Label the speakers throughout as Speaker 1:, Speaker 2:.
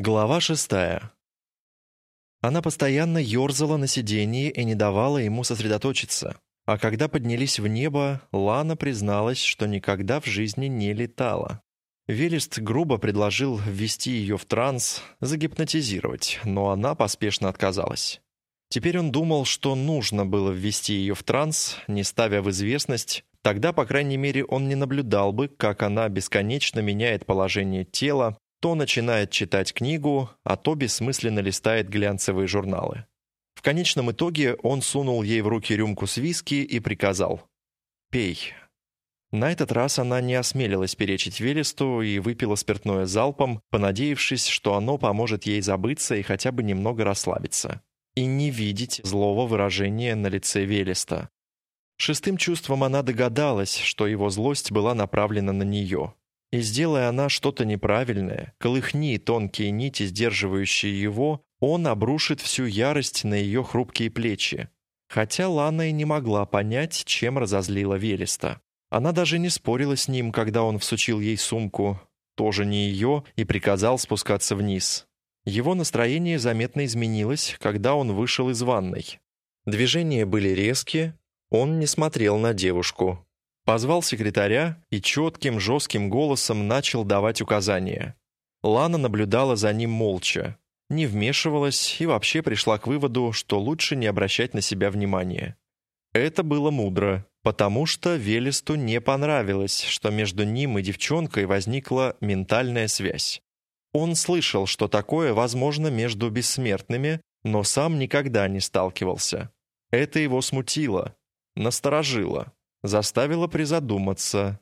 Speaker 1: Глава шестая. Она постоянно ерзала на сиденье и не давала ему сосредоточиться. А когда поднялись в небо, Лана призналась, что никогда в жизни не летала. Велест грубо предложил ввести ее в транс, загипнотизировать, но она поспешно отказалась. Теперь он думал, что нужно было ввести ее в транс, не ставя в известность, тогда, по крайней мере, он не наблюдал бы, как она бесконечно меняет положение тела, то начинает читать книгу, а то бессмысленно листает глянцевые журналы. В конечном итоге он сунул ей в руки рюмку с виски и приказал «Пей». На этот раз она не осмелилась перечить Велесту и выпила спиртное залпом, понадеявшись, что оно поможет ей забыться и хотя бы немного расслабиться. И не видеть злого выражения на лице Велеста. Шестым чувством она догадалась, что его злость была направлена на нее. И сделая она что-то неправильное, колыхни тонкие нити, сдерживающие его, он обрушит всю ярость на ее хрупкие плечи. Хотя Лана и не могла понять, чем разозлила Велеста. Она даже не спорила с ним, когда он всучил ей сумку, тоже не ее, и приказал спускаться вниз. Его настроение заметно изменилось, когда он вышел из ванной. Движения были резкие, он не смотрел на девушку, Позвал секретаря и четким, жестким голосом начал давать указания. Лана наблюдала за ним молча, не вмешивалась и вообще пришла к выводу, что лучше не обращать на себя внимания. Это было мудро, потому что Велесту не понравилось, что между ним и девчонкой возникла ментальная связь. Он слышал, что такое возможно между бессмертными, но сам никогда не сталкивался. Это его смутило, насторожило заставила призадуматься.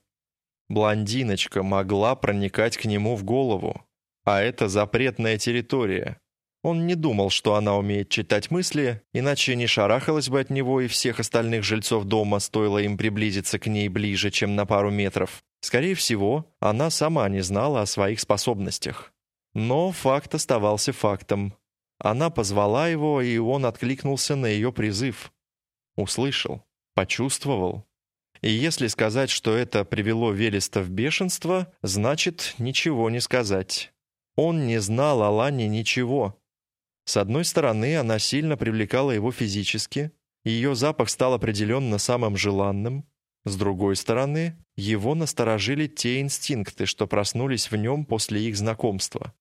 Speaker 1: Блондиночка могла проникать к нему в голову, а это запретная территория. Он не думал, что она умеет читать мысли, иначе не шарахалась бы от него и всех остальных жильцов дома, стоило им приблизиться к ней ближе, чем на пару метров. Скорее всего, она сама не знала о своих способностях. Но факт оставался фактом. Она позвала его, и он откликнулся на ее призыв. Услышал, почувствовал. И если сказать, что это привело Велеста в бешенство, значит ничего не сказать. Он не знал о Лане ничего. С одной стороны, она сильно привлекала его физически, ее запах стал определенно самым желанным. С другой стороны, его насторожили те инстинкты, что проснулись в нем после их знакомства.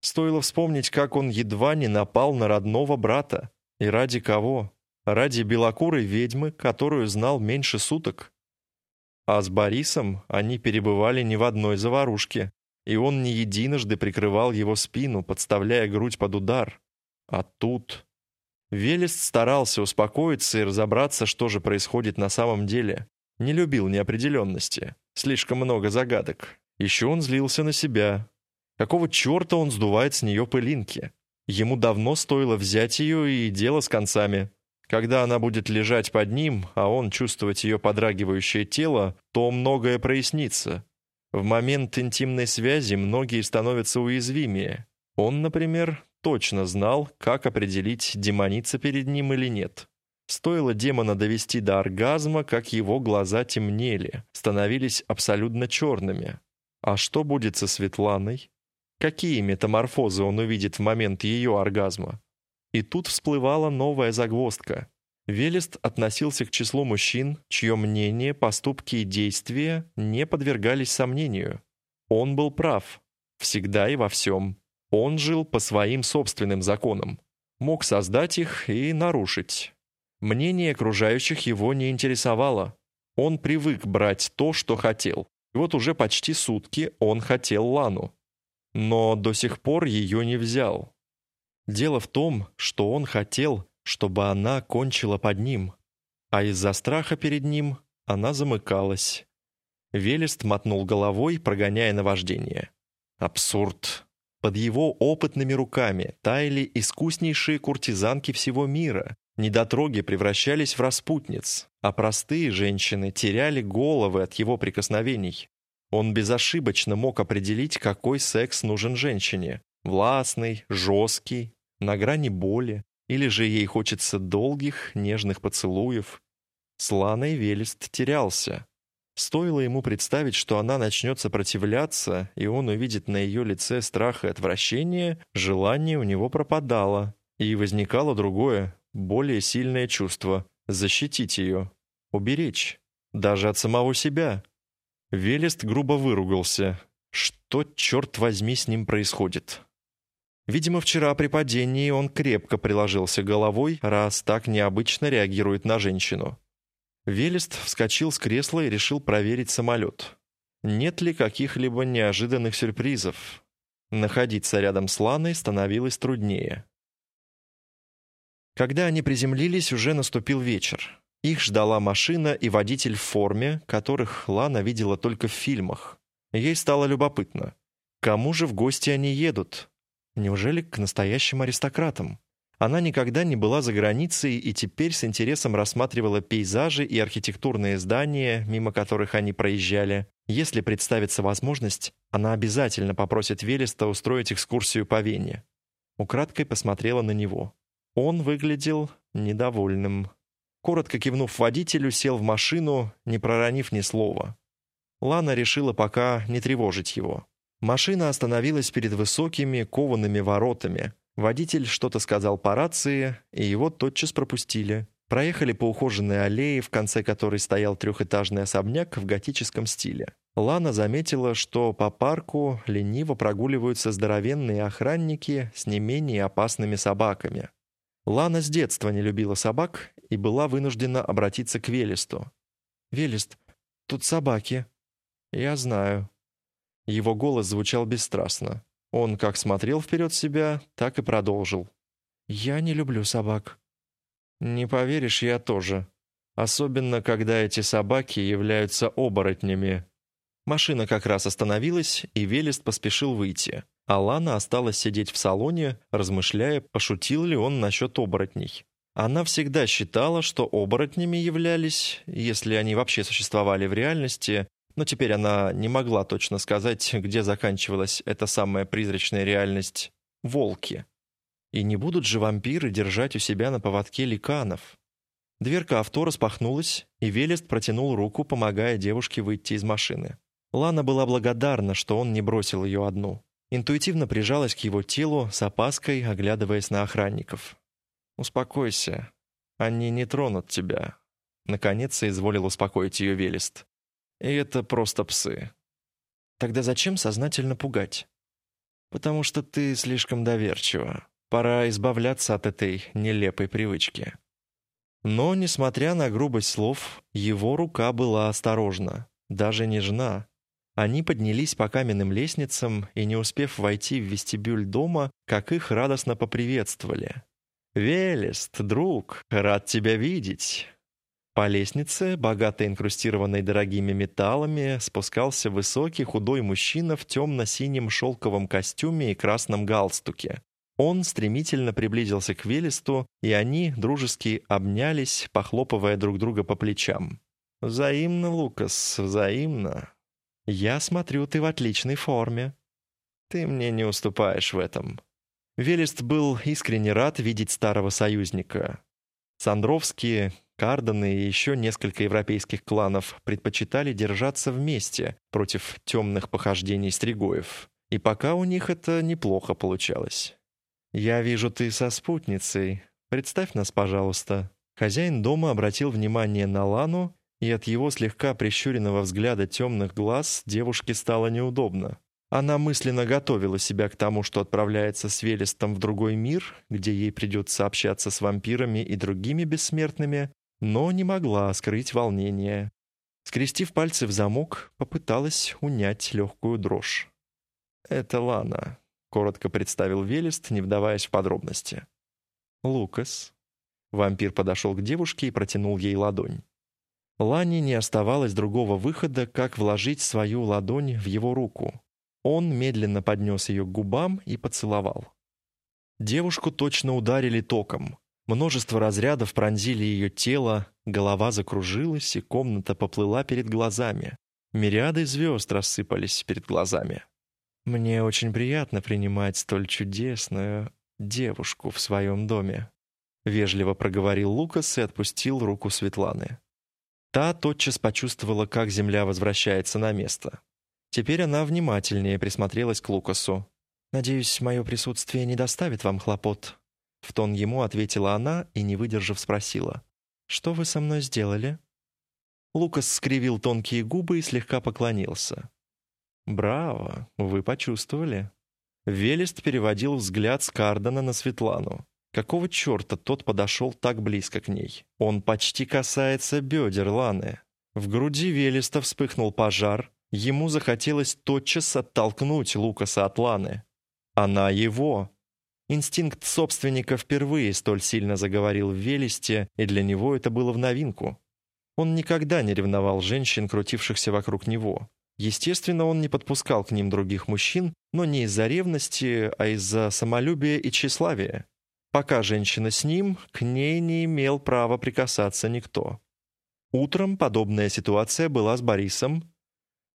Speaker 1: Стоило вспомнить, как он едва не напал на родного брата. И ради кого? Ради белокурой ведьмы, которую знал меньше суток. А с Борисом они перебывали не в одной заварушке, и он не единожды прикрывал его спину, подставляя грудь под удар. А тут... Велест старался успокоиться и разобраться, что же происходит на самом деле. Не любил неопределенности. Слишком много загадок. Еще он злился на себя. Какого черта он сдувает с нее пылинки? Ему давно стоило взять ее и дело с концами. Когда она будет лежать под ним, а он чувствовать ее подрагивающее тело, то многое прояснится. В момент интимной связи многие становятся уязвимее. Он, например, точно знал, как определить, демониться перед ним или нет. Стоило демона довести до оргазма, как его глаза темнели, становились абсолютно черными. А что будет со Светланой? Какие метаморфозы он увидит в момент ее оргазма? И тут всплывала новая загвоздка. Велест относился к числу мужчин, чье мнение, поступки и действия не подвергались сомнению. Он был прав. Всегда и во всем. Он жил по своим собственным законам. Мог создать их и нарушить. Мнение окружающих его не интересовало. Он привык брать то, что хотел. И вот уже почти сутки он хотел Лану. Но до сих пор ее не взял. Дело в том, что он хотел, чтобы она кончила под ним, а из-за страха перед ним она замыкалась. Велест мотнул головой, прогоняя наваждение. Абсурд. Под его опытными руками таяли искуснейшие куртизанки всего мира. Недотроги превращались в распутниц, а простые женщины теряли головы от его прикосновений. Он безошибочно мог определить, какой секс нужен женщине. Властный, жесткий, на грани боли, или же ей хочется долгих, нежных поцелуев. С Велест терялся. Стоило ему представить, что она начнет сопротивляться, и он увидит на ее лице страх и отвращение, желание у него пропадало, и возникало другое, более сильное чувство — защитить ее, уберечь, даже от самого себя. Велест грубо выругался. Что, черт возьми, с ним происходит? Видимо, вчера при падении он крепко приложился головой, раз так необычно реагирует на женщину. Велест вскочил с кресла и решил проверить самолет. Нет ли каких-либо неожиданных сюрпризов? Находиться рядом с Ланой становилось труднее. Когда они приземлились, уже наступил вечер. Их ждала машина и водитель в форме, которых Лана видела только в фильмах. Ей стало любопытно. Кому же в гости они едут? Неужели к настоящим аристократам? Она никогда не была за границей и теперь с интересом рассматривала пейзажи и архитектурные здания, мимо которых они проезжали. Если представится возможность, она обязательно попросит Велеста устроить экскурсию по Вене. Украдкой посмотрела на него. Он выглядел недовольным. Коротко кивнув водителю, сел в машину, не проронив ни слова. Лана решила пока не тревожить его. Машина остановилась перед высокими коваными воротами, Водитель что-то сказал по рации, и его тотчас пропустили. Проехали по ухоженной аллее, в конце которой стоял трехэтажный особняк в готическом стиле. Лана заметила, что по парку лениво прогуливаются здоровенные охранники с не менее опасными собаками. Лана с детства не любила собак и была вынуждена обратиться к Велесту. «Велест, тут собаки». «Я знаю». Его голос звучал бесстрастно. Он как смотрел вперед себя, так и продолжил. «Я не люблю собак». «Не поверишь, я тоже. Особенно, когда эти собаки являются оборотнями». Машина как раз остановилась, и Велест поспешил выйти. А Лана осталась сидеть в салоне, размышляя, пошутил ли он насчет оборотней. Она всегда считала, что оборотнями являлись, если они вообще существовали в реальности, но теперь она не могла точно сказать, где заканчивалась эта самая призрачная реальность — волки. И не будут же вампиры держать у себя на поводке ликанов? Дверка авто распахнулась, и Велест протянул руку, помогая девушке выйти из машины. Лана была благодарна, что он не бросил ее одну. Интуитивно прижалась к его телу с опаской, оглядываясь на охранников. «Успокойся. Они не тронут тебя». Наконец соизволил успокоить ее Велест. И это просто псы. Тогда зачем сознательно пугать? Потому что ты слишком доверчива. Пора избавляться от этой нелепой привычки. Но, несмотря на грубость слов, его рука была осторожна, даже нежна. Они поднялись по каменным лестницам и, не успев войти в вестибюль дома, как их радостно поприветствовали. «Велест, друг, рад тебя видеть!» По лестнице, богато инкрустированной дорогими металлами, спускался высокий худой мужчина в темно-синем шелковом костюме и красном галстуке. Он стремительно приблизился к Велесту, и они дружески обнялись, похлопывая друг друга по плечам. «Взаимно, Лукас, взаимно. Я смотрю, ты в отличной форме. Ты мне не уступаешь в этом». Велест был искренне рад видеть старого союзника. Сандровские, Карданы и еще несколько европейских кланов предпочитали держаться вместе против темных похождений стригоев. И пока у них это неплохо получалось. «Я вижу, ты со спутницей. Представь нас, пожалуйста». Хозяин дома обратил внимание на Лану, и от его слегка прищуренного взгляда темных глаз девушке стало неудобно. Она мысленно готовила себя к тому, что отправляется с Велестом в другой мир, где ей придется общаться с вампирами и другими бессмертными, но не могла скрыть волнение. Скрестив пальцы в замок, попыталась унять легкую дрожь. «Это Лана», — коротко представил Велест, не вдаваясь в подробности. «Лукас». Вампир подошел к девушке и протянул ей ладонь. Лане не оставалось другого выхода, как вложить свою ладонь в его руку. Он медленно поднес ее к губам и поцеловал. Девушку точно ударили током. Множество разрядов пронзили ее тело, голова закружилась, и комната поплыла перед глазами. Мириады звезд рассыпались перед глазами. «Мне очень приятно принимать столь чудесную девушку в своем доме», — вежливо проговорил Лукас и отпустил руку Светланы. Та тотчас почувствовала, как земля возвращается на место. Теперь она внимательнее присмотрелась к Лукасу. «Надеюсь, мое присутствие не доставит вам хлопот», в тон ему ответила она и, не выдержав, спросила. «Что вы со мной сделали?» Лукас скривил тонкие губы и слегка поклонился. «Браво! Вы почувствовали?» Велест переводил взгляд с Кардана на Светлану. Какого черта тот подошел так близко к ней? Он почти касается бедер Ланы. В груди Велеста вспыхнул пожар. Ему захотелось тотчас оттолкнуть Лукаса от Ланы. Она его. Инстинкт собственника впервые столь сильно заговорил в Велесте, и для него это было в новинку. Он никогда не ревновал женщин, крутившихся вокруг него. Естественно, он не подпускал к ним других мужчин, но не из-за ревности, а из-за самолюбия и тщеславия. Пока женщина с ним, к ней не имел права прикасаться никто. Утром подобная ситуация была с Борисом,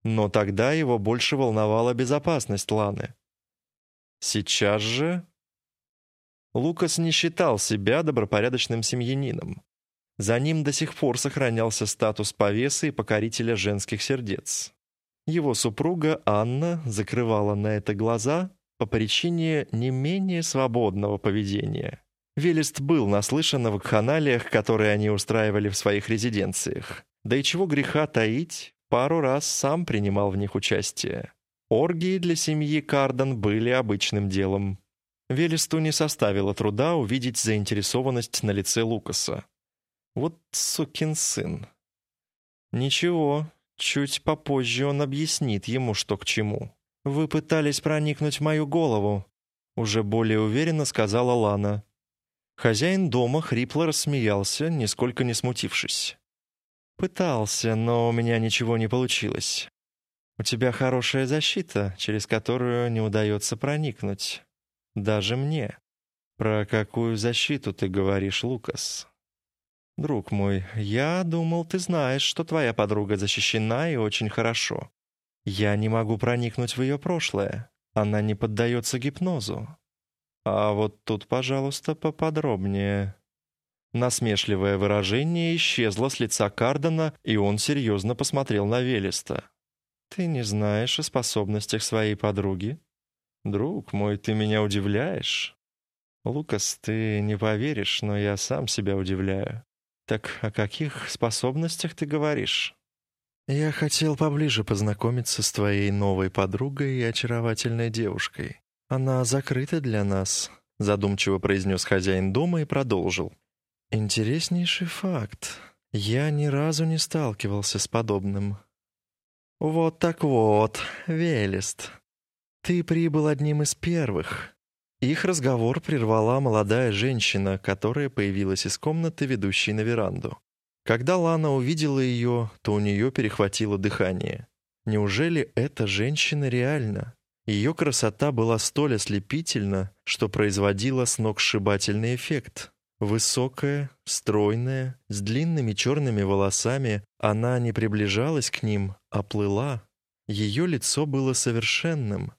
Speaker 1: но тогда его больше волновала безопасность Ланы. Сейчас же Лукас не считал себя добропорядочным семьянином. За ним до сих пор сохранялся статус повесы и покорителя женских сердец. Его супруга Анна закрывала на это глаза по причине не менее свободного поведения. Велест был наслышан о вакханалиях, которые они устраивали в своих резиденциях. Да и чего греха таить, пару раз сам принимал в них участие. Оргии для семьи Карден были обычным делом. Велесту не составило труда увидеть заинтересованность на лице Лукаса. Вот сукин сын. Ничего, чуть попозже он объяснит ему, что к чему. «Вы пытались проникнуть в мою голову», — уже более уверенно сказала Лана. Хозяин дома хрипло рассмеялся, нисколько не смутившись. «Пытался, но у меня ничего не получилось. У тебя хорошая защита, через которую не удается проникнуть». Даже мне. Про какую защиту ты говоришь, Лукас? Друг мой, я думал, ты знаешь, что твоя подруга защищена и очень хорошо. Я не могу проникнуть в ее прошлое. Она не поддается гипнозу. А вот тут, пожалуйста, поподробнее. Насмешливое выражение исчезло с лица Кардена, и он серьезно посмотрел на Велеста. «Ты не знаешь о способностях своей подруги?» «Друг мой, ты меня удивляешь». «Лукас, ты не поверишь, но я сам себя удивляю. Так о каких способностях ты говоришь?» «Я хотел поближе познакомиться с твоей новой подругой и очаровательной девушкой. Она закрыта для нас», — задумчиво произнес хозяин дома и продолжил. «Интереснейший факт. Я ни разу не сталкивался с подобным». «Вот так вот, Велест», «Ты прибыл одним из первых». Их разговор прервала молодая женщина, которая появилась из комнаты, ведущей на веранду. Когда Лана увидела ее, то у нее перехватило дыхание. Неужели эта женщина реальна? Ее красота была столь ослепительна, что производила сногсшибательный эффект. Высокая, стройная, с длинными черными волосами, она не приближалась к ним, а плыла. Ее лицо было совершенным,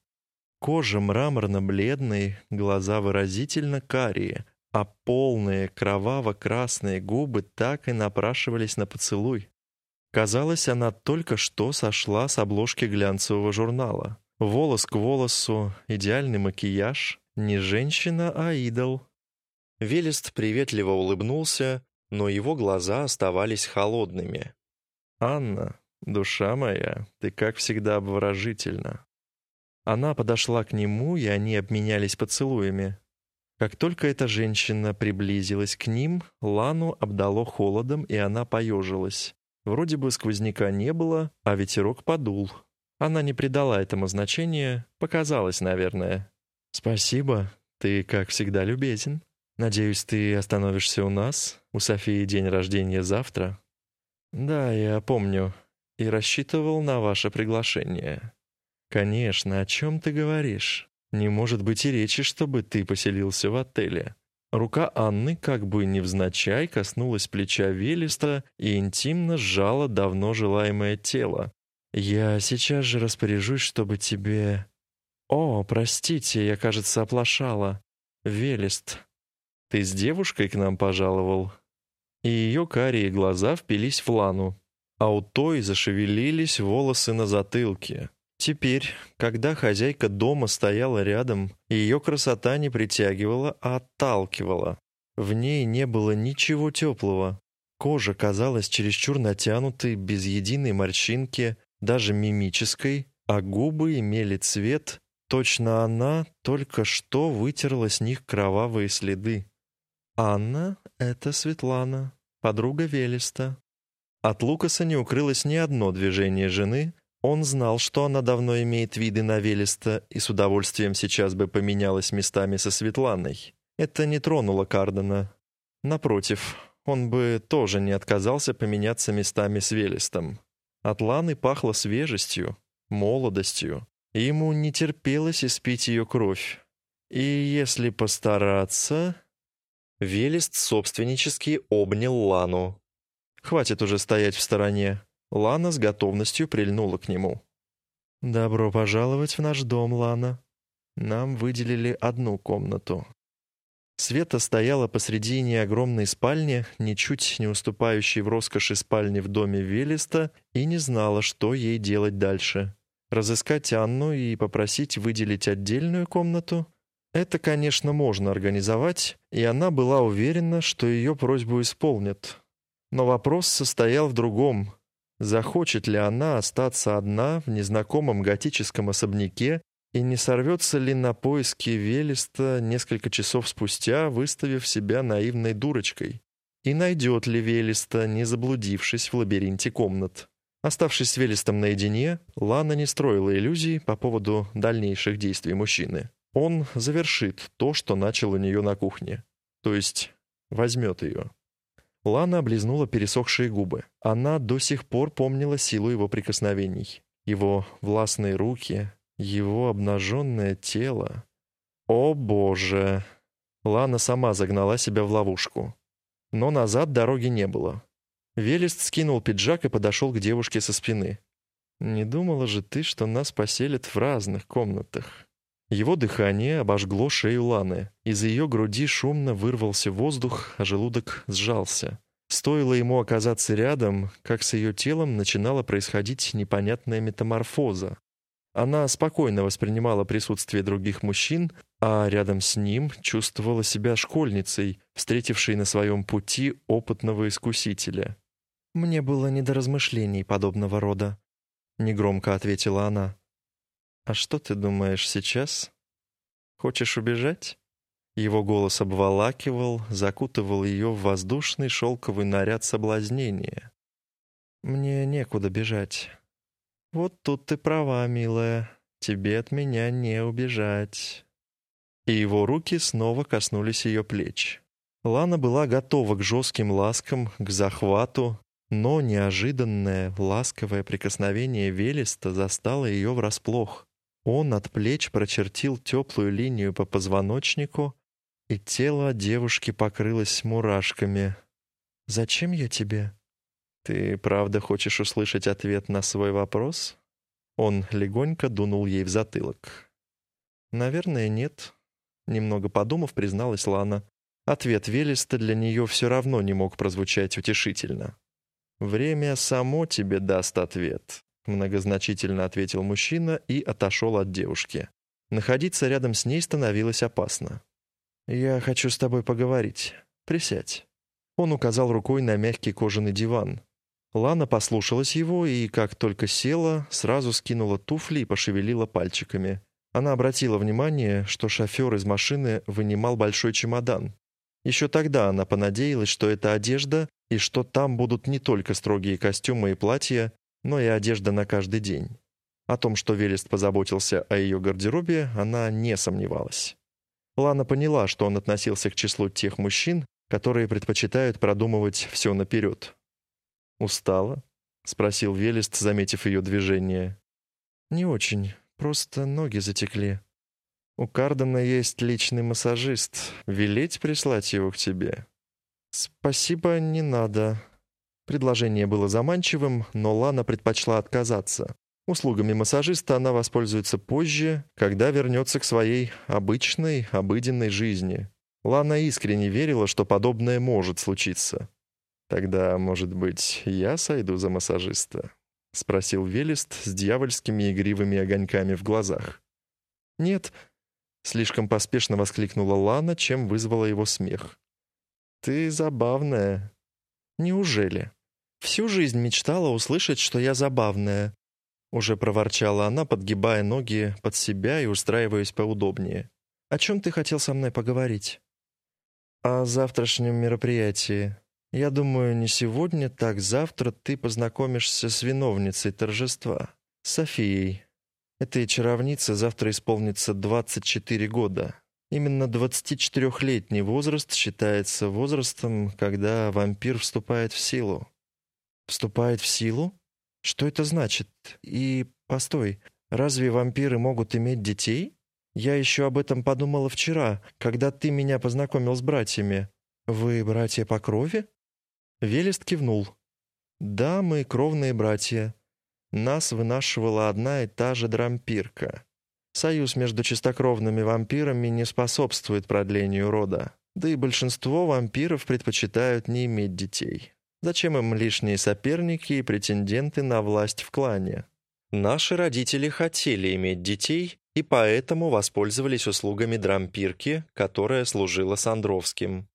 Speaker 1: Кожа мраморно-бледной, глаза выразительно карие, а полные кроваво-красные губы так и напрашивались на поцелуй. Казалось, она только что сошла с обложки глянцевого журнала. Волос к волосу, идеальный макияж. Не женщина, а идол. Велест приветливо улыбнулся, но его глаза оставались холодными. «Анна, душа моя, ты как всегда обворожительна. Она подошла к нему, и они обменялись поцелуями. Как только эта женщина приблизилась к ним, Лану обдало холодом, и она поежилась. Вроде бы сквозняка не было, а ветерок подул. Она не придала этому значения, показалось, наверное. «Спасибо, ты, как всегда, любезен. Надеюсь, ты остановишься у нас. У Софии день рождения завтра». «Да, я помню. И рассчитывал на ваше приглашение». «Конечно, о чем ты говоришь? Не может быть и речи, чтобы ты поселился в отеле». Рука Анны, как бы невзначай, коснулась плеча Велеста и интимно сжала давно желаемое тело. «Я сейчас же распоряжусь, чтобы тебе...» «О, простите, я, кажется, оплошала. Велест, ты с девушкой к нам пожаловал?» И ее карие глаза впились в Лану. а у той зашевелились волосы на затылке. Теперь, когда хозяйка дома стояла рядом, ее красота не притягивала, а отталкивала. В ней не было ничего теплого. Кожа казалась чересчур натянутой, без единой морщинки, даже мимической, а губы имели цвет, точно она только что вытерла с них кровавые следы. Анна — это Светлана, подруга Велеста. От Лукаса не укрылось ни одно движение жены. Он знал, что она давно имеет виды на Велеста и с удовольствием сейчас бы поменялась местами со Светланой. Это не тронуло Кардена. Напротив, он бы тоже не отказался поменяться местами с Велестом. От Ланы пахло свежестью, молодостью, и ему не терпелось испить ее кровь. И если постараться... Велест собственнически обнял Лану. Хватит уже стоять в стороне. Лана с готовностью прильнула к нему. «Добро пожаловать в наш дом, Лана. Нам выделили одну комнату». Света стояла посредине огромной спальни, ничуть не уступающей в роскоши спальни в доме Велеста, и не знала, что ей делать дальше. Разыскать Анну и попросить выделить отдельную комнату? Это, конечно, можно организовать, и она была уверена, что ее просьбу исполнят. Но вопрос состоял в другом. Захочет ли она остаться одна в незнакомом готическом особняке и не сорвется ли на поиски Велеста несколько часов спустя, выставив себя наивной дурочкой? И найдет ли Велеста, не заблудившись в лабиринте комнат? Оставшись с Велестом наедине, Лана не строила иллюзий по поводу дальнейших действий мужчины. Он завершит то, что начал у нее на кухне. То есть возьмет ее. Лана облизнула пересохшие губы. Она до сих пор помнила силу его прикосновений. Его властные руки, его обнаженное тело. О боже! Лана сама загнала себя в ловушку. Но назад дороги не было. Велест скинул пиджак и подошел к девушке со спины. «Не думала же ты, что нас поселят в разных комнатах?» Его дыхание обожгло шею Ланы. Из ее груди шумно вырвался воздух, а желудок сжался. Стоило ему оказаться рядом, как с ее телом начинала происходить непонятная метаморфоза. Она спокойно воспринимала присутствие других мужчин, а рядом с ним чувствовала себя школьницей, встретившей на своем пути опытного искусителя. «Мне было не до размышлений подобного рода», — негромко ответила она. «А что ты думаешь сейчас? Хочешь убежать?» Его голос обволакивал, закутывал ее в воздушный шелковый наряд соблазнения. «Мне некуда бежать». «Вот тут ты права, милая. Тебе от меня не убежать». И его руки снова коснулись ее плеч. Лана была готова к жестким ласкам, к захвату, но неожиданное ласковое прикосновение Велеста застало ее врасплох. Он от плеч прочертил теплую линию по позвоночнику, и тело девушки покрылось мурашками. «Зачем я тебе?» «Ты правда хочешь услышать ответ на свой вопрос?» Он легонько дунул ей в затылок. «Наверное, нет», — немного подумав, призналась Лана. Ответ Велеста для нее все равно не мог прозвучать утешительно. «Время само тебе даст ответ», Многозначительно ответил мужчина и отошел от девушки. Находиться рядом с ней становилось опасно. «Я хочу с тобой поговорить. Присядь». Он указал рукой на мягкий кожаный диван. Лана послушалась его и, как только села, сразу скинула туфли и пошевелила пальчиками. Она обратила внимание, что шофер из машины вынимал большой чемодан. Еще тогда она понадеялась, что это одежда и что там будут не только строгие костюмы и платья, но и одежда на каждый день. О том, что Велест позаботился о ее гардеробе, она не сомневалась. Лана поняла, что он относился к числу тех мужчин, которые предпочитают продумывать все наперед. «Устала?» — спросил Велест, заметив ее движение. «Не очень. Просто ноги затекли. У Кардена есть личный массажист. Велеть прислать его к тебе?» «Спасибо, не надо», Предложение было заманчивым, но Лана предпочла отказаться. Услугами массажиста она воспользуется позже, когда вернется к своей обычной, обыденной жизни. Лана искренне верила, что подобное может случиться. «Тогда, может быть, я сойду за массажиста?» — спросил Велест с дьявольскими игривыми огоньками в глазах. «Нет», — слишком поспешно воскликнула Лана, чем вызвала его смех. «Ты забавная». «Неужели?» «Всю жизнь мечтала услышать, что я забавная», — уже проворчала она, подгибая ноги под себя и устраиваясь поудобнее. «О чем ты хотел со мной поговорить?» «О завтрашнем мероприятии. Я думаю, не сегодня, так завтра ты познакомишься с виновницей торжества, Софией. Этой чаровнице завтра исполнится 24 года. Именно 24-летний возраст считается возрастом, когда вампир вступает в силу. Вступает в силу? Что это значит? И, постой, разве вампиры могут иметь детей? Я еще об этом подумала вчера, когда ты меня познакомил с братьями. Вы братья по крови? Велест кивнул. Да, мы кровные братья. Нас вынашивала одна и та же дрампирка. Союз между чистокровными вампирами не способствует продлению рода. Да и большинство вампиров предпочитают не иметь детей. Зачем им лишние соперники и претенденты на власть в клане? Наши родители хотели иметь детей, и поэтому воспользовались услугами дрампирки, которая служила Сандровским.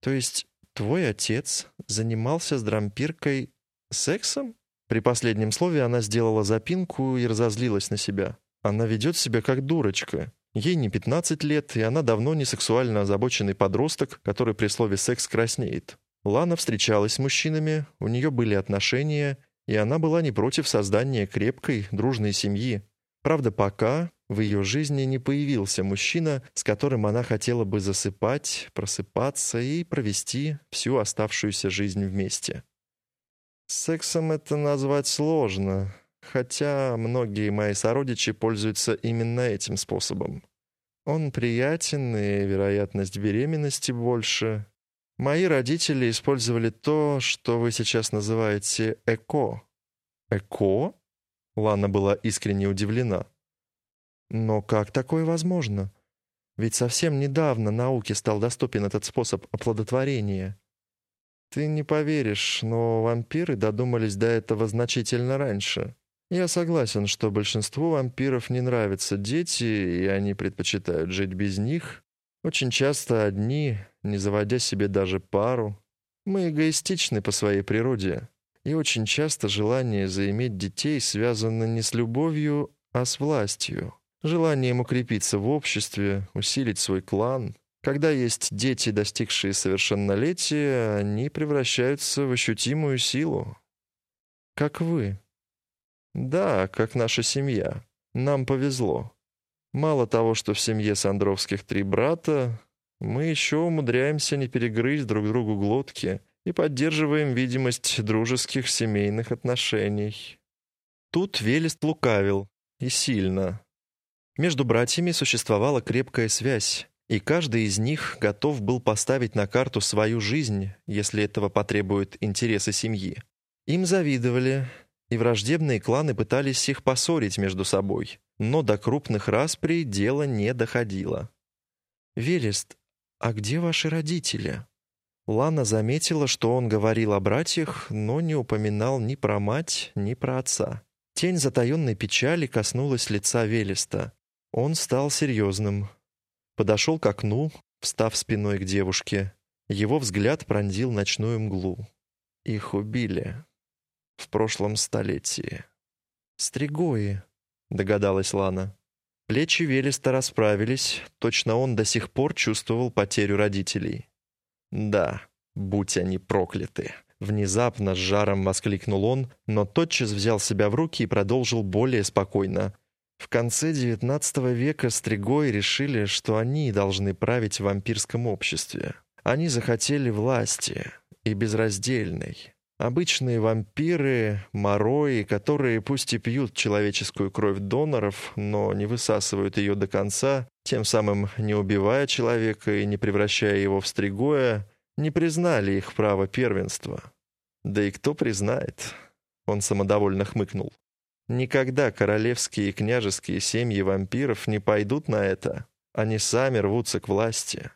Speaker 1: То есть твой отец занимался с дрампиркой сексом? При последнем слове она сделала запинку и разозлилась на себя. Она ведет себя как дурочка. Ей не 15 лет, и она давно не сексуально озабоченный подросток, который при слове «секс» краснеет. Лана встречалась с мужчинами, у нее были отношения, и она была не против создания крепкой, дружной семьи. Правда, пока в ее жизни не появился мужчина, с которым она хотела бы засыпать, просыпаться и провести всю оставшуюся жизнь вместе. Сексом это назвать сложно, хотя многие мои сородичи пользуются именно этим способом. Он приятен, и вероятность беременности больше. Мои родители использовали то, что вы сейчас называете «эко». «Эко?» Лана была искренне удивлена. Но как такое возможно? Ведь совсем недавно науке стал доступен этот способ оплодотворения. Ты не поверишь, но вампиры додумались до этого значительно раньше. Я согласен, что большинству вампиров не нравятся дети, и они предпочитают жить без них. Очень часто одни, не заводя себе даже пару. Мы эгоистичны по своей природе. И очень часто желание заиметь детей связано не с любовью, а с властью. Желанием укрепиться в обществе, усилить свой клан. Когда есть дети, достигшие совершеннолетия, они превращаются в ощутимую силу. Как вы. Да, как наша семья. Нам повезло. Мало того, что в семье Сандровских три брата, мы еще умудряемся не перегрызть друг другу глотки и поддерживаем видимость дружеских семейных отношений. Тут Велест лукавил, и сильно. Между братьями существовала крепкая связь, и каждый из них готов был поставить на карту свою жизнь, если этого потребуют интересы семьи. Им завидовали, и враждебные кланы пытались их поссорить между собой, но до крупных расприй дело не доходило. «Велест, а где ваши родители?» Лана заметила, что он говорил о братьях, но не упоминал ни про мать, ни про отца. Тень затаенной печали коснулась лица Велеста. Он стал серьезным. Подошел к окну, встав спиной к девушке. Его взгляд пронзил ночную мглу. Их убили в прошлом столетии. «Стригои», — догадалась Лана. Плечи Велеста расправились, точно он до сих пор чувствовал потерю родителей. «Да, будь они прокляты!» Внезапно с жаром воскликнул он, но тотчас взял себя в руки и продолжил более спокойно. В конце XIX века Стригои решили, что они должны править в вампирском обществе. Они захотели власти, и безраздельной. Обычные вампиры, морои, которые пусть и пьют человеческую кровь доноров, но не высасывают ее до конца, тем самым не убивая человека и не превращая его в стригоя, не признали их право первенства. Да и кто признает? Он самодовольно хмыкнул. Никогда королевские и княжеские семьи вампиров не пойдут на это. Они сами рвутся к власти.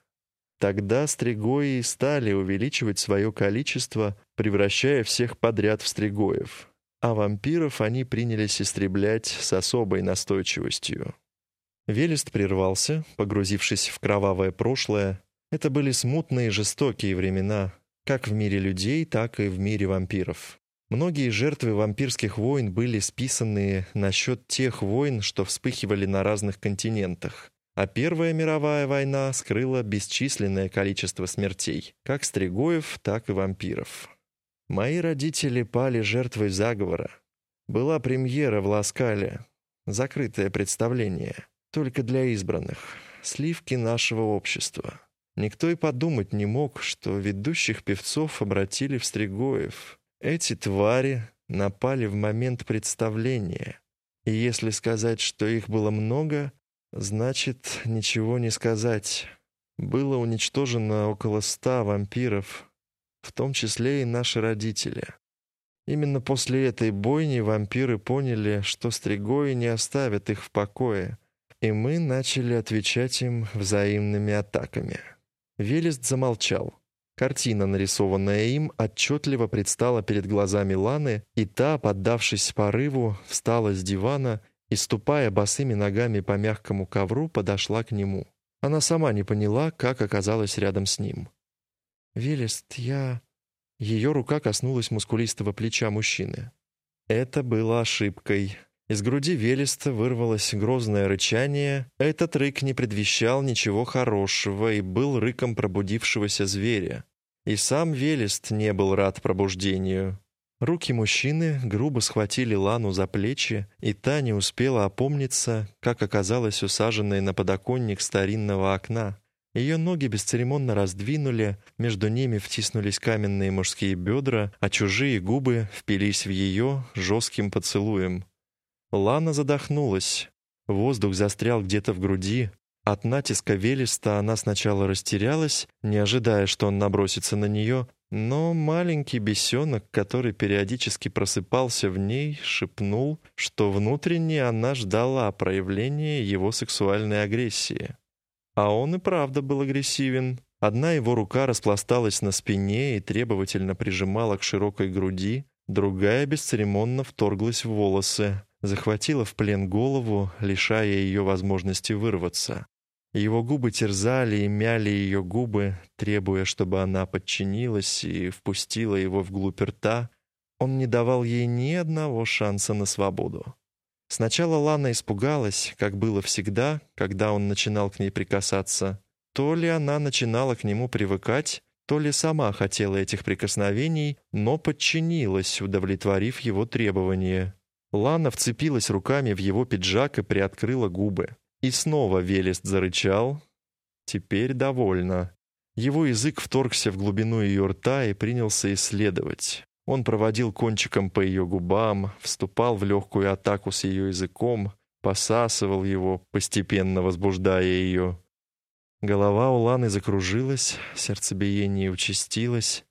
Speaker 1: Тогда стригои стали увеличивать свое количество, превращая всех подряд в стригоев. А вампиров они принялись истреблять с особой настойчивостью. Велест прервался, погрузившись в кровавое прошлое. Это были смутные жестокие времена, как в мире людей, так и в мире вампиров. Многие жертвы вампирских войн были списаны на счет тех войн, что вспыхивали на разных континентах. А Первая мировая война скрыла бесчисленное количество смертей, как стригоев, так и вампиров. Мои родители пали жертвой заговора. Была премьера в Ласкале, закрытое представление, только для избранных, сливки нашего общества. Никто и подумать не мог, что ведущих певцов обратили в стригоев. Эти твари напали в момент представления. И если сказать, что их было много, Значит, ничего не сказать. Было уничтожено около ста вампиров, в том числе и наши родители. Именно после этой бойни вампиры поняли, что стригои не оставят их в покое, и мы начали отвечать им взаимными атаками. Велест замолчал. Картина, нарисованная им, отчетливо предстала перед глазами Ланы, и та, поддавшись порыву, встала с дивана и, ступая босыми ногами по мягкому ковру, подошла к нему. Она сама не поняла, как оказалась рядом с ним. «Велест, я...» Ее рука коснулась мускулистого плеча мужчины. Это было ошибкой. Из груди Велеста вырвалось грозное рычание. Этот рык не предвещал ничего хорошего и был рыком пробудившегося зверя. И сам Велест не был рад пробуждению. Руки мужчины грубо схватили Лану за плечи, и та не успела опомниться, как оказалась усаженной на подоконник старинного окна. Ее ноги бесцеремонно раздвинули, между ними втиснулись каменные мужские бедра, а чужие губы впились в ее жестким поцелуем. Лана задохнулась. Воздух застрял где-то в груди. От натиска Велеста она сначала растерялась, не ожидая, что он набросится на нее, но маленький бесенок, который периодически просыпался в ней, шепнул, что внутренне она ждала проявления его сексуальной агрессии. А он и правда был агрессивен. Одна его рука распласталась на спине и требовательно прижимала к широкой груди, другая бесцеремонно вторглась в волосы, захватила в плен голову, лишая ее возможности вырваться. Его губы терзали и мяли ее губы, требуя, чтобы она подчинилась и впустила его вглубь рта. Он не давал ей ни одного шанса на свободу. Сначала Лана испугалась, как было всегда, когда он начинал к ней прикасаться. То ли она начинала к нему привыкать, то ли сама хотела этих прикосновений, но подчинилась, удовлетворив его требования. Лана вцепилась руками в его пиджак и приоткрыла губы. И снова Велест зарычал. Теперь довольно. Его язык вторгся в глубину ее рта и принялся исследовать. Он проводил кончиком по ее губам, вступал в легкую атаку с ее языком, посасывал его, постепенно возбуждая ее. Голова у Ланы закружилась, сердцебиение участилось.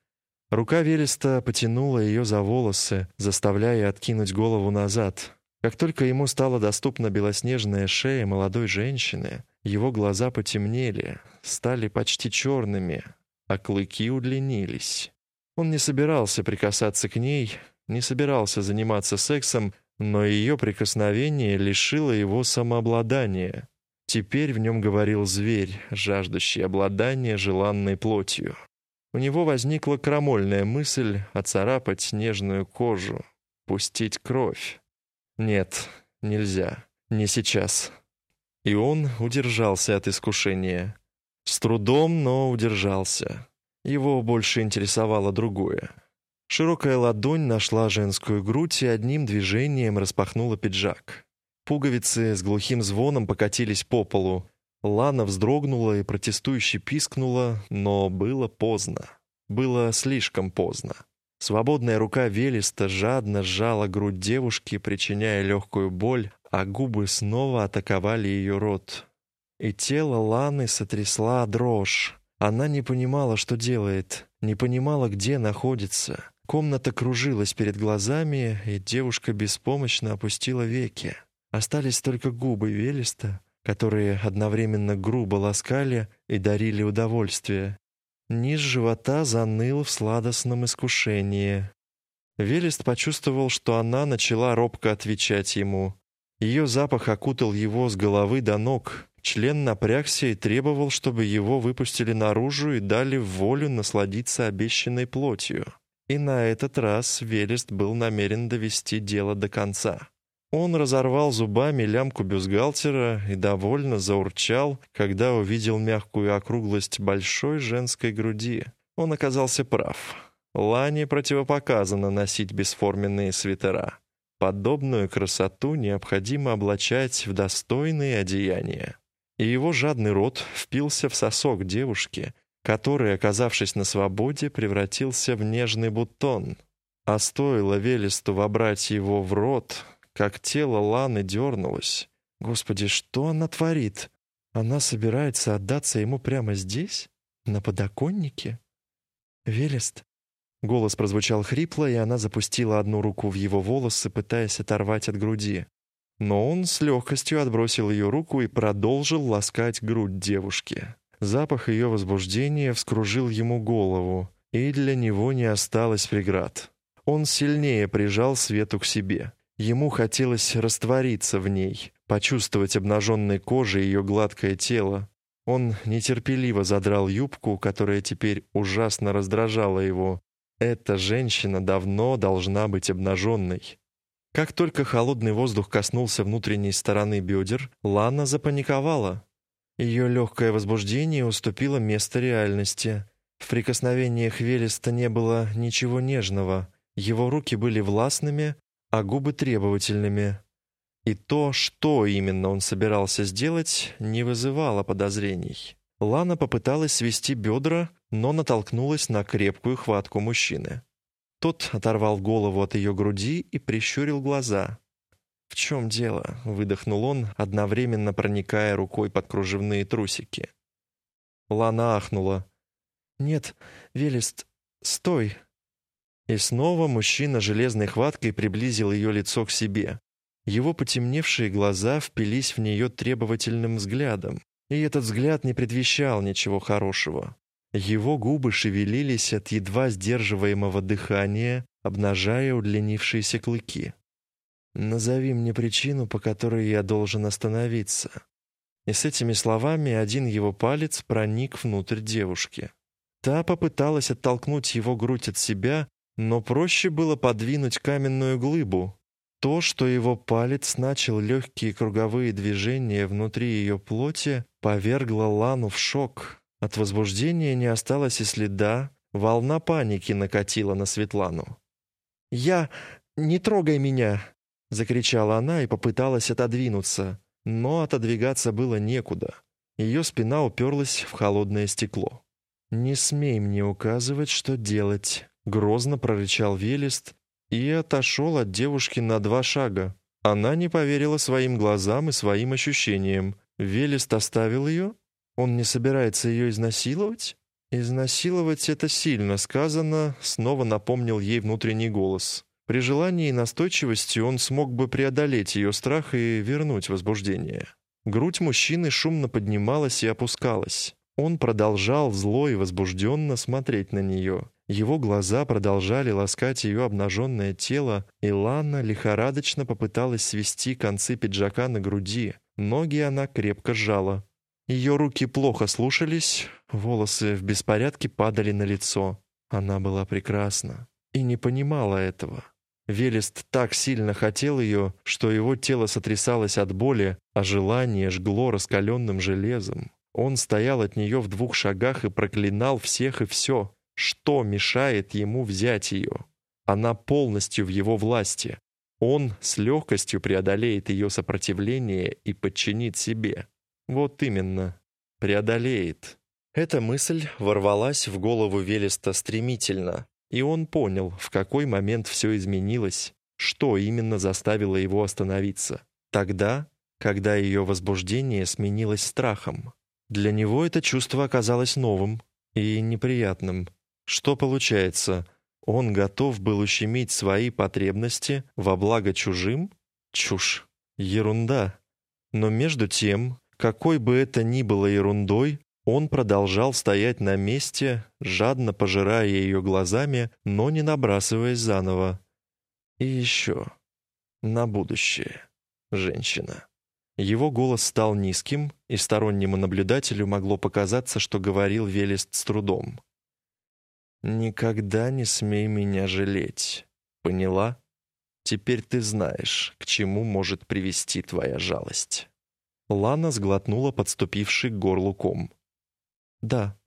Speaker 1: Рука Велеста потянула ее за волосы, заставляя откинуть голову назад. Как только ему стала доступна белоснежная шея молодой женщины, его глаза потемнели, стали почти черными, а клыки удлинились. Он не собирался прикасаться к ней, не собирался заниматься сексом, но ее прикосновение лишило его самообладания. Теперь в нем говорил зверь, жаждущий обладания желанной плотью. У него возникла крамольная мысль оцарапать нежную кожу, пустить кровь. Нет, нельзя. Не сейчас. И он удержался от искушения. С трудом, но удержался. Его больше интересовало другое. Широкая ладонь нашла женскую грудь и одним движением распахнула пиджак. Пуговицы с глухим звоном покатились по полу. Лана вздрогнула и протестующе пискнула, но было поздно. Было слишком поздно. Свободная рука Велеста жадно сжала грудь девушки, причиняя легкую боль, а губы снова атаковали ее рот. И тело Ланы сотрясла дрожь. Она не понимала, что делает, не понимала, где находится. Комната кружилась перед глазами, и девушка беспомощно опустила веки. Остались только губы Велеста, которые одновременно грубо ласкали и дарили удовольствие. низ живота заныл в сладостном искушении. Велест почувствовал, что она начала робко отвечать ему. Ее запах окутал его с головы до ног. Член напрягся и требовал, чтобы его выпустили наружу и дали волю насладиться обещанной плотью. И на этот раз Велест был намерен довести дело до конца. Он разорвал зубами лямку бюстгальтера и довольно заурчал, когда увидел мягкую округлость большой женской груди. Он оказался прав. Лане противопоказано носить бесформенные свитера. Подобную красоту необходимо облачать в достойные одеяния. И его жадный рот впился в сосок девушки, который, оказавшись на свободе, превратился в нежный бутон. А стоило Велесту вобрать его в рот, как тело Ланы дернулось. Господи, что она творит? Она собирается отдаться ему прямо здесь? На подоконнике? Велест, Голос прозвучал хрипло, и она запустила одну руку в его волосы, пытаясь оторвать от груди. Но он с легкостью отбросил ее руку и продолжил ласкать грудь девушки. Запах ее возбуждения вскружил ему голову, и для него не осталось преград. Он сильнее прижал Свету к себе. Ему хотелось раствориться в ней, почувствовать обнаженной кожей ее гладкое тело. Он нетерпеливо задрал юбку, которая теперь ужасно раздражала его, эта женщина давно должна быть обнаженной. Как только холодный воздух коснулся внутренней стороны бедер, Лана запаниковала. Ее легкое возбуждение уступило место реальности. В прикосновениях Велеста не было ничего нежного. Его руки были властными, а губы требовательными. И то, что именно он собирался сделать, не вызывало подозрений. Лана попыталась свести бедра, но натолкнулась на крепкую хватку мужчины. Тот оторвал голову от ее груди и прищурил глаза. «В чем дело?» — выдохнул он, одновременно проникая рукой под кружевные трусики. Лана ахнула. «Нет, Велест, стой!» И снова мужчина железной хваткой приблизил ее лицо к себе. Его потемневшие глаза впились в нее требовательным взглядом, и этот взгляд не предвещал ничего хорошего. Его губы шевелились от едва сдерживаемого дыхания, обнажая удлинившиеся клыки. «Назови мне причину, по которой я должен остановиться». И с этими словами один его палец проник внутрь девушки. Та попыталась оттолкнуть его грудь от себя, но проще было подвинуть каменную глыбу. То, что его палец начал легкие круговые движения внутри ее плоти, повергло Лану в шок. От возбуждения не осталось и следа, волна паники накатила на Светлану. «Я... не трогай меня!» — закричала она и попыталась отодвинуться, но отодвигаться было некуда. Ее спина уперлась в холодное стекло. «Не смей мне указывать, что делать», — грозно прорычал Велест и отошел от девушки на два шага. Она не поверила своим глазам и своим ощущениям. Велест оставил ее? Он не собирается ее изнасиловать? Изнасиловать это сильно сказано, снова напомнил ей внутренний голос. При желании и настойчивости он смог бы преодолеть ее страх и вернуть возбуждение. Грудь мужчины шумно поднималась и опускалась. Он продолжал зло и возбужденно смотреть на нее. Его глаза продолжали ласкать ее обнаженное тело, и Ланна лихорадочно попыталась свести концы пиджака на груди. Ноги она крепко сжала. Ее руки плохо слушались, волосы в беспорядке падали на лицо. Она была прекрасна и не понимала этого. Велест так сильно хотел ее, что его тело сотрясалось от боли, а желание жгло раскаленным железом. Он стоял от нее в двух шагах и проклинал всех и все. Что мешает ему взять ее? Она полностью в его власти. Он с легкостью преодолеет ее сопротивление и подчинит себе. Вот именно, преодолеет. Эта мысль ворвалась в голову Велеста стремительно, и он понял, в какой момент все изменилось, что именно заставило его остановиться. Тогда, когда ее возбуждение сменилось страхом. Для него это чувство оказалось новым и неприятным. Что получается, он готов был ущемить свои потребности во благо чужим? Чушь. Ерунда. Но между тем, какой бы это ни было ерундой, Он продолжал стоять на месте, жадно пожирая ее глазами, но не набрасываясь заново. «И еще. На будущее. Женщина». Его голос стал низким, и стороннему наблюдателю могло показаться, что говорил Велест с трудом. «Никогда не смей меня жалеть. Поняла? Теперь ты знаешь, к чему может привести твоя жалость». Лана сглотнула подступивший к горлу ком. «Да»,